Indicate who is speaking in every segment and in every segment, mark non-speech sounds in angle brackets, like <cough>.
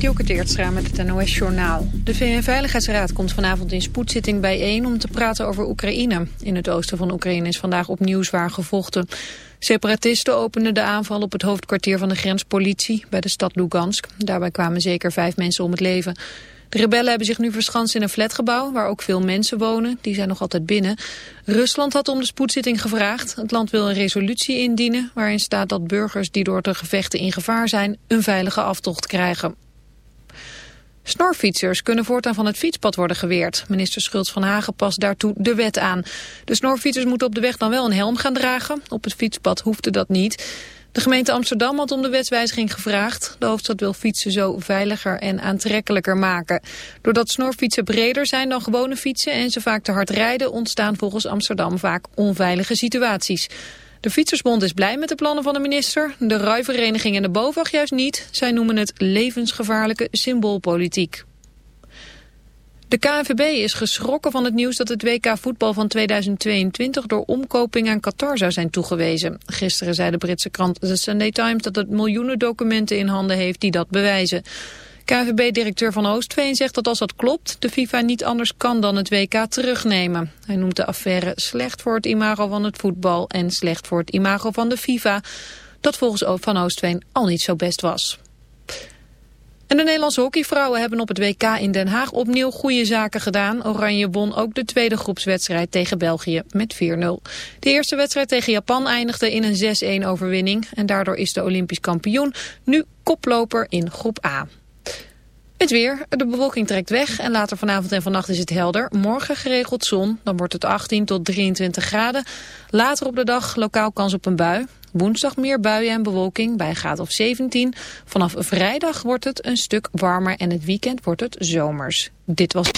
Speaker 1: Dielke Teertstra met het NOS-journaal. De VN-veiligheidsraad komt vanavond in spoedzitting bijeen om te praten over Oekraïne. In het oosten van Oekraïne is vandaag opnieuw zwaar gevochten. Separatisten openden de aanval op het hoofdkwartier van de grenspolitie bij de stad Lugansk. Daarbij kwamen zeker vijf mensen om het leven. De rebellen hebben zich nu verschanst in een flatgebouw waar ook veel mensen wonen. Die zijn nog altijd binnen. Rusland had om de spoedzitting gevraagd. Het land wil een resolutie indienen waarin staat dat burgers die door de gevechten in gevaar zijn een veilige aftocht krijgen. Snorfietsers kunnen voortaan van het fietspad worden geweerd. Minister Schultz van Hagen past daartoe de wet aan. De snorfietsers moeten op de weg dan wel een helm gaan dragen. Op het fietspad hoefde dat niet. De gemeente Amsterdam had om de wetswijziging gevraagd. De hoofdstad wil fietsen zo veiliger en aantrekkelijker maken. Doordat snorfietsen breder zijn dan gewone fietsen en ze vaak te hard rijden... ontstaan volgens Amsterdam vaak onveilige situaties. De Fietsersbond is blij met de plannen van de minister. De Ruivereniging en de BOVAG juist niet. Zij noemen het levensgevaarlijke symboolpolitiek. De KNVB is geschrokken van het nieuws dat het WK voetbal van 2022 door omkoping aan Qatar zou zijn toegewezen. Gisteren zei de Britse krant The Sunday Times dat het miljoenen documenten in handen heeft die dat bewijzen. KNVB-directeur Van Oostveen zegt dat als dat klopt, de FIFA niet anders kan dan het WK terugnemen. Hij noemt de affaire slecht voor het imago van het voetbal en slecht voor het imago van de FIFA, dat volgens Van Oostveen al niet zo best was. En de Nederlandse hockeyvrouwen hebben op het WK in Den Haag opnieuw goede zaken gedaan. Oranje won ook de tweede groepswedstrijd tegen België met 4-0. De eerste wedstrijd tegen Japan eindigde in een 6-1 overwinning. En daardoor is de Olympisch kampioen nu koploper in groep A. Het weer. De bewolking trekt weg en later vanavond en vannacht is het helder. Morgen geregeld zon, dan wordt het 18 tot 23 graden. Later op de dag lokaal kans op een bui. Woensdag meer buien en bewolking bij graad of 17. Vanaf vrijdag wordt het een stuk warmer en het weekend wordt het zomers. Dit was...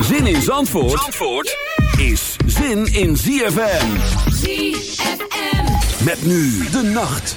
Speaker 2: Zin in Zandvoort, Zandvoort is zin in ZFM. ZFM. Met nu de nacht.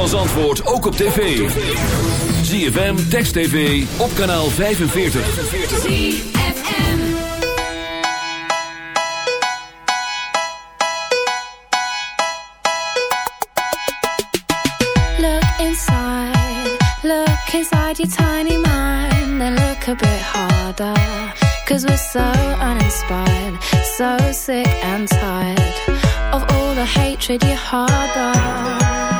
Speaker 2: van Zandvoort ook op tv. ZFM, Text TV, op kanaal 45.
Speaker 3: Look inside, look inside your tiny mind. And look a bit harder. Cause we're so uninspired, so sick and tired. Of all the hatred you harbor.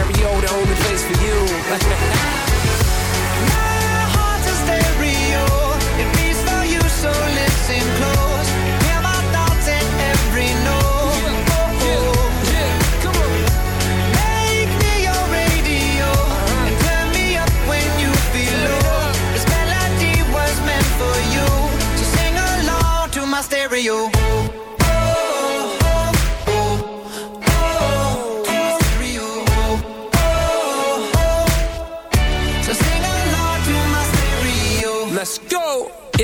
Speaker 4: stereo, the only place for you. <laughs>
Speaker 5: My heart's a stereo. It beats for you, so listen close. Hear my thoughts in every note. Make